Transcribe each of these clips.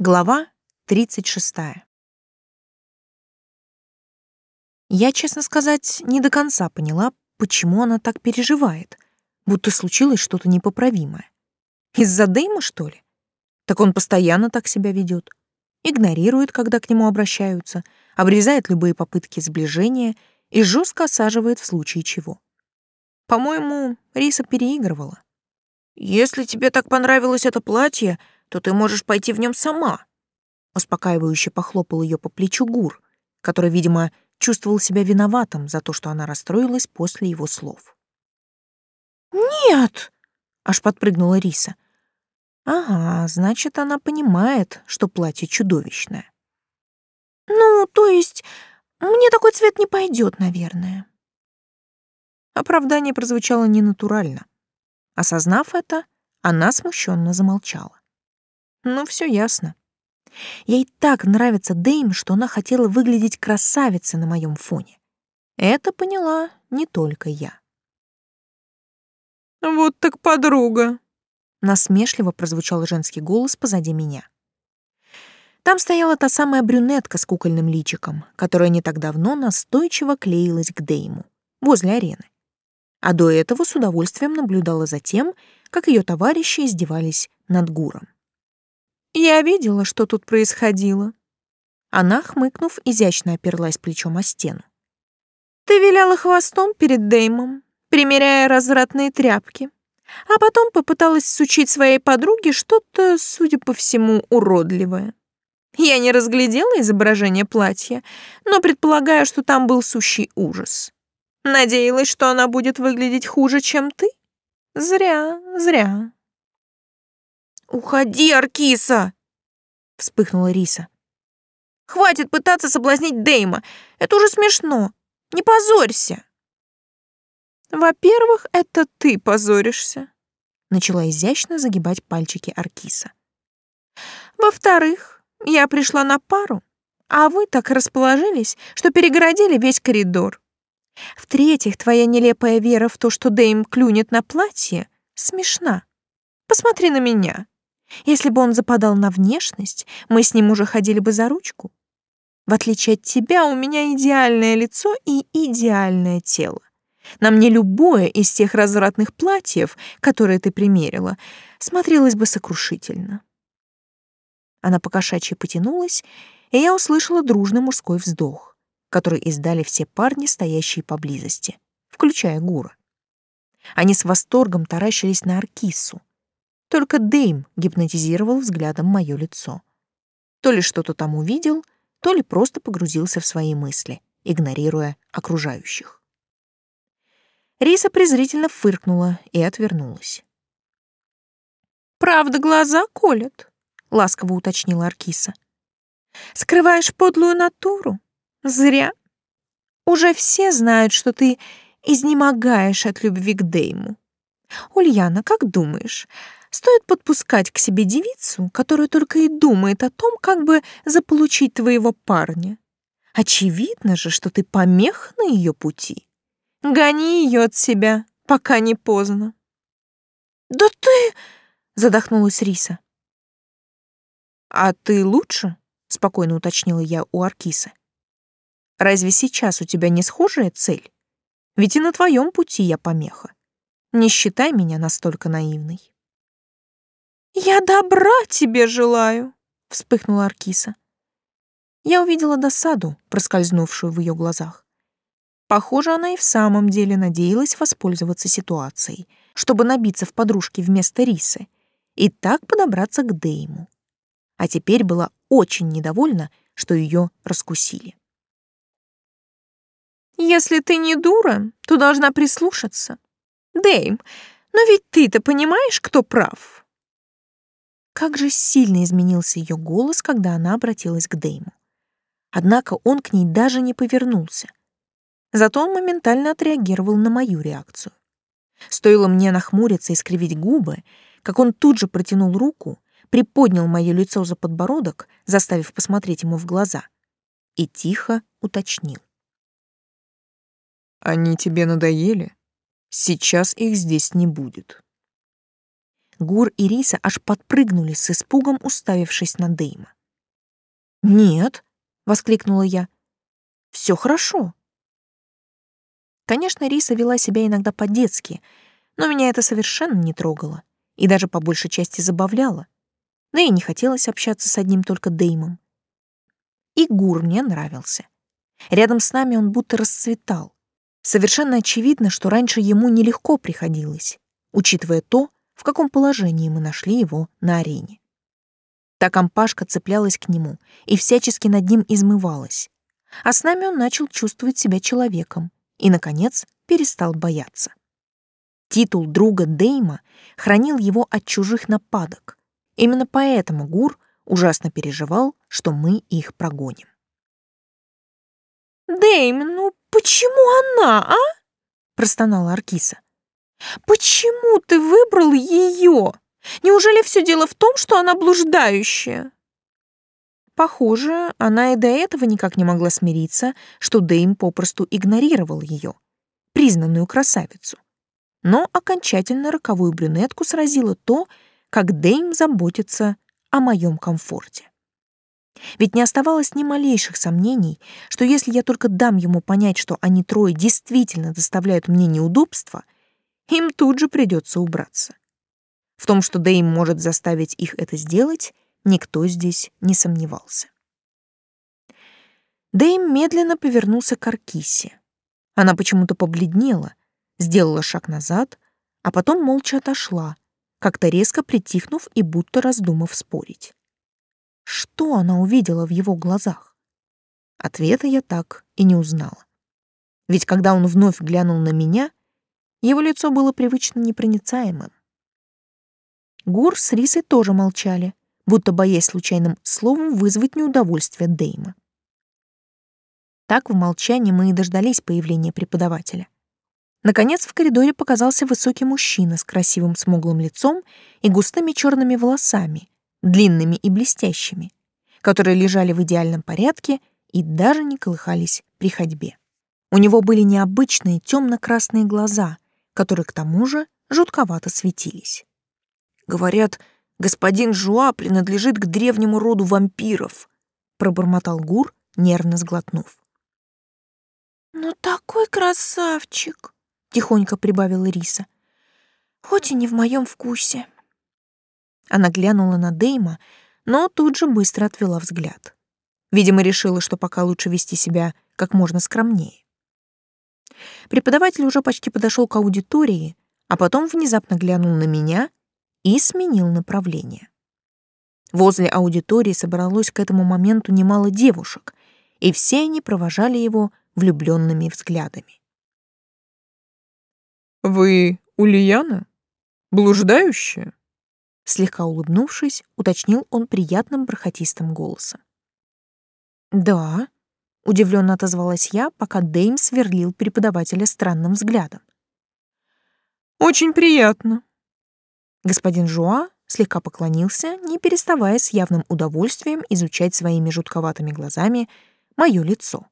Глава 36. Я, честно сказать, не до конца поняла, почему она так переживает, будто случилось что-то непоправимое. Из-за Дэйма, что ли? Так он постоянно так себя ведет. Игнорирует, когда к нему обращаются, обрезает любые попытки сближения и жестко осаживает в случае чего. По-моему, Риса переигрывала. «Если тебе так понравилось это платье, то ты можешь пойти в нем сама. Успокаивающе похлопал ее по плечу Гур, который, видимо, чувствовал себя виноватым за то, что она расстроилась после его слов. «Нет!» — аж подпрыгнула Риса. «Ага, значит, она понимает, что платье чудовищное». «Ну, то есть, мне такой цвет не пойдет, наверное». Оправдание прозвучало ненатурально. Осознав это, она смущенно замолчала. Ну, все ясно. Ей так нравится Дэйм, что она хотела выглядеть красавицей на моем фоне. Это поняла не только я. «Вот так подруга!» Насмешливо прозвучал женский голос позади меня. Там стояла та самая брюнетка с кукольным личиком, которая не так давно настойчиво клеилась к Дейму возле арены. А до этого с удовольствием наблюдала за тем, как ее товарищи издевались над Гуром. Я видела, что тут происходило. Она, хмыкнув, изящно оперлась плечом о стену. Ты виляла хвостом перед Деймом, примеряя развратные тряпки, а потом попыталась сучить своей подруге что-то, судя по всему, уродливое. Я не разглядела изображение платья, но предполагаю, что там был сущий ужас. Надеялась, что она будет выглядеть хуже, чем ты? Зря, зря. «Уходи, Аркиса!» — вспыхнула Риса. «Хватит пытаться соблазнить Дейма. Это уже смешно. Не позорься!» «Во-первых, это ты позоришься», — начала изящно загибать пальчики Аркиса. «Во-вторых, я пришла на пару, а вы так расположились, что перегородили весь коридор. В-третьих, твоя нелепая вера в то, что Дейм клюнет на платье, смешна. Посмотри на меня. Если бы он западал на внешность, мы с ним уже ходили бы за ручку. В отличие от тебя, у меня идеальное лицо и идеальное тело. На мне любое из тех развратных платьев, которые ты примерила, смотрелось бы сокрушительно. Она покошачьи потянулась, и я услышала дружный мужской вздох, который издали все парни, стоящие поблизости, включая Гура. Они с восторгом таращились на Аркису, только Дейм гипнотизировал взглядом мое лицо. То ли что-то там увидел, то ли просто погрузился в свои мысли, игнорируя окружающих. Риса презрительно фыркнула и отвернулась. «Правда, глаза колят», — ласково уточнила Аркиса. «Скрываешь подлую натуру? Зря. Уже все знают, что ты изнемогаешь от любви к Дейму. Ульяна, как думаешь, Стоит подпускать к себе девицу, которая только и думает о том, как бы заполучить твоего парня. Очевидно же, что ты помеха на ее пути. Гони ее от себя, пока не поздно. «Да ты...» — задохнулась Риса. «А ты лучше?» — спокойно уточнила я у Аркисы. «Разве сейчас у тебя не схожая цель? Ведь и на твоем пути я помеха. Не считай меня настолько наивной». «Я добра тебе желаю», — вспыхнула Аркиса. Я увидела досаду, проскользнувшую в ее глазах. Похоже, она и в самом деле надеялась воспользоваться ситуацией, чтобы набиться в подружки вместо Рисы и так подобраться к Дейму. А теперь была очень недовольна, что ее раскусили. «Если ты не дура, то должна прислушаться. Дейм, но ведь ты-то понимаешь, кто прав?» Как же сильно изменился ее голос, когда она обратилась к Дейму. Однако он к ней даже не повернулся. Зато он моментально отреагировал на мою реакцию. Стоило мне нахмуриться и скривить губы, как он тут же протянул руку, приподнял мое лицо за подбородок, заставив посмотреть ему в глаза, и тихо уточнил. «Они тебе надоели? Сейчас их здесь не будет». Гур и Риса аж подпрыгнули с испугом, уставившись на Дейма. «Нет», — воскликнула я, — «все хорошо». Конечно, Риса вела себя иногда по-детски, но меня это совершенно не трогало и даже по большей части забавляло. Да и не хотелось общаться с одним только Деймом. И Гур мне нравился. Рядом с нами он будто расцветал. Совершенно очевидно, что раньше ему нелегко приходилось, учитывая то, в каком положении мы нашли его на арене. Та компашка цеплялась к нему и всячески над ним измывалась. А с нами он начал чувствовать себя человеком и, наконец, перестал бояться. Титул друга Дейма хранил его от чужих нападок. Именно поэтому Гур ужасно переживал, что мы их прогоним. «Дейм, ну почему она, а?» — простонала Аркиса. «Почему ты выбрал ее? Неужели все дело в том, что она блуждающая?» Похоже, она и до этого никак не могла смириться, что Дейм попросту игнорировал ее, признанную красавицу. Но окончательно роковую брюнетку сразило то, как Дейм заботится о моем комфорте. Ведь не оставалось ни малейших сомнений, что если я только дам ему понять, что они трое действительно доставляют мне неудобства, им тут же придется убраться. В том, что Дэйм может заставить их это сделать, никто здесь не сомневался. Дэйм медленно повернулся к Аркисе. Она почему-то побледнела, сделала шаг назад, а потом молча отошла, как-то резко притихнув и будто раздумав спорить. Что она увидела в его глазах? Ответа я так и не узнала. Ведь когда он вновь глянул на меня, его лицо было привычно непроницаемым. Гур с Рисой тоже молчали, будто боясь случайным словом вызвать неудовольствие Дейма. Так в молчании мы и дождались появления преподавателя. Наконец в коридоре показался высокий мужчина с красивым смуглым лицом и густыми черными волосами, длинными и блестящими, которые лежали в идеальном порядке и даже не колыхались при ходьбе. У него были необычные темно-красные глаза, которые к тому же жутковато светились. Говорят, господин Жуа принадлежит к древнему роду вампиров, пробормотал Гур, нервно сглотнув. Ну такой красавчик, тихонько прибавила Риса. Хоть и не в моем вкусе. Она глянула на Дейма, но тут же быстро отвела взгляд. Видимо, решила, что пока лучше вести себя как можно скромнее. Преподаватель уже почти подошел к аудитории, а потом внезапно глянул на меня и сменил направление. Возле аудитории собралось к этому моменту немало девушек, и все они провожали его влюбленными взглядами. «Вы Ульяна? Блуждающая?» Слегка улыбнувшись, уточнил он приятным бархатистым голосом. «Да», — удивленно отозвалась я, пока Дэйм сверлил преподавателя странным взглядом. «Очень приятно». Господин Жуа слегка поклонился, не переставая с явным удовольствием изучать своими жутковатыми глазами мое лицо.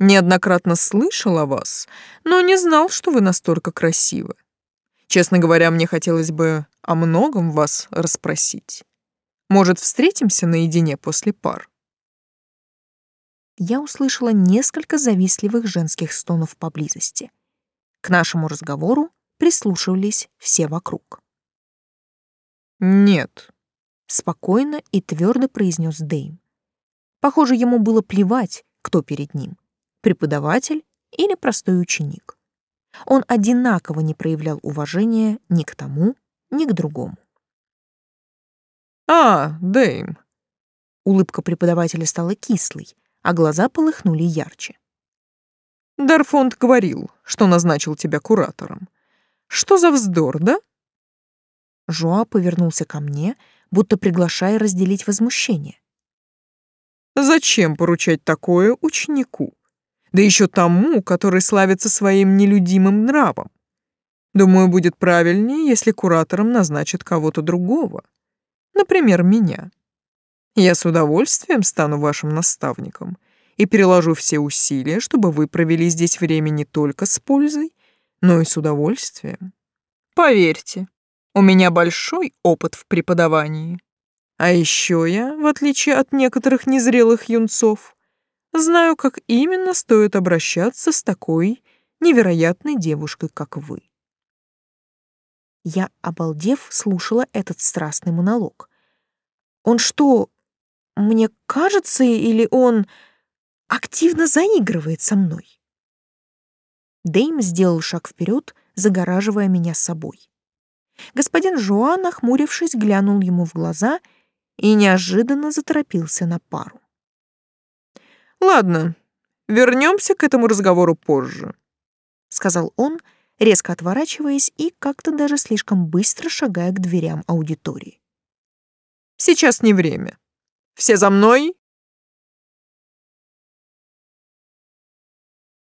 «Неоднократно слышал о вас, но не знал, что вы настолько красивы. Честно говоря, мне хотелось бы о многом вас расспросить. Может, встретимся наедине после пар? Я услышала несколько завистливых женских стонов поблизости. К нашему разговору прислушивались все вокруг. «Нет», — спокойно и твердо произнес Дэйм. Похоже, ему было плевать, кто перед ним — преподаватель или простой ученик он одинаково не проявлял уважения ни к тому, ни к другому. «А, Дэйм!» Улыбка преподавателя стала кислой, а глаза полыхнули ярче. «Дарфонд говорил, что назначил тебя куратором. Что за вздор, да?» Жуа повернулся ко мне, будто приглашая разделить возмущение. «Зачем поручать такое ученику? да еще тому, который славится своим нелюдимым нравом. Думаю, будет правильнее, если куратором назначат кого-то другого. Например, меня. Я с удовольствием стану вашим наставником и переложу все усилия, чтобы вы провели здесь время не только с пользой, но и с удовольствием. Поверьте, У меня большой опыт в преподавании. А еще я, в отличие от некоторых незрелых юнцов, знаю, как именно стоит обращаться с такой невероятной девушкой, как вы. Я, обалдев, слушала этот страстный монолог. Он что, мне кажется, или он активно заигрывает со мной? Дейм сделал шаг вперед, загораживая меня собой. Господин Жуан, нахмурившись, глянул ему в глаза и неожиданно заторопился на пару. «Ладно, вернемся к этому разговору позже», — сказал он, резко отворачиваясь и как-то даже слишком быстро шагая к дверям аудитории. «Сейчас не время. Все за мной!»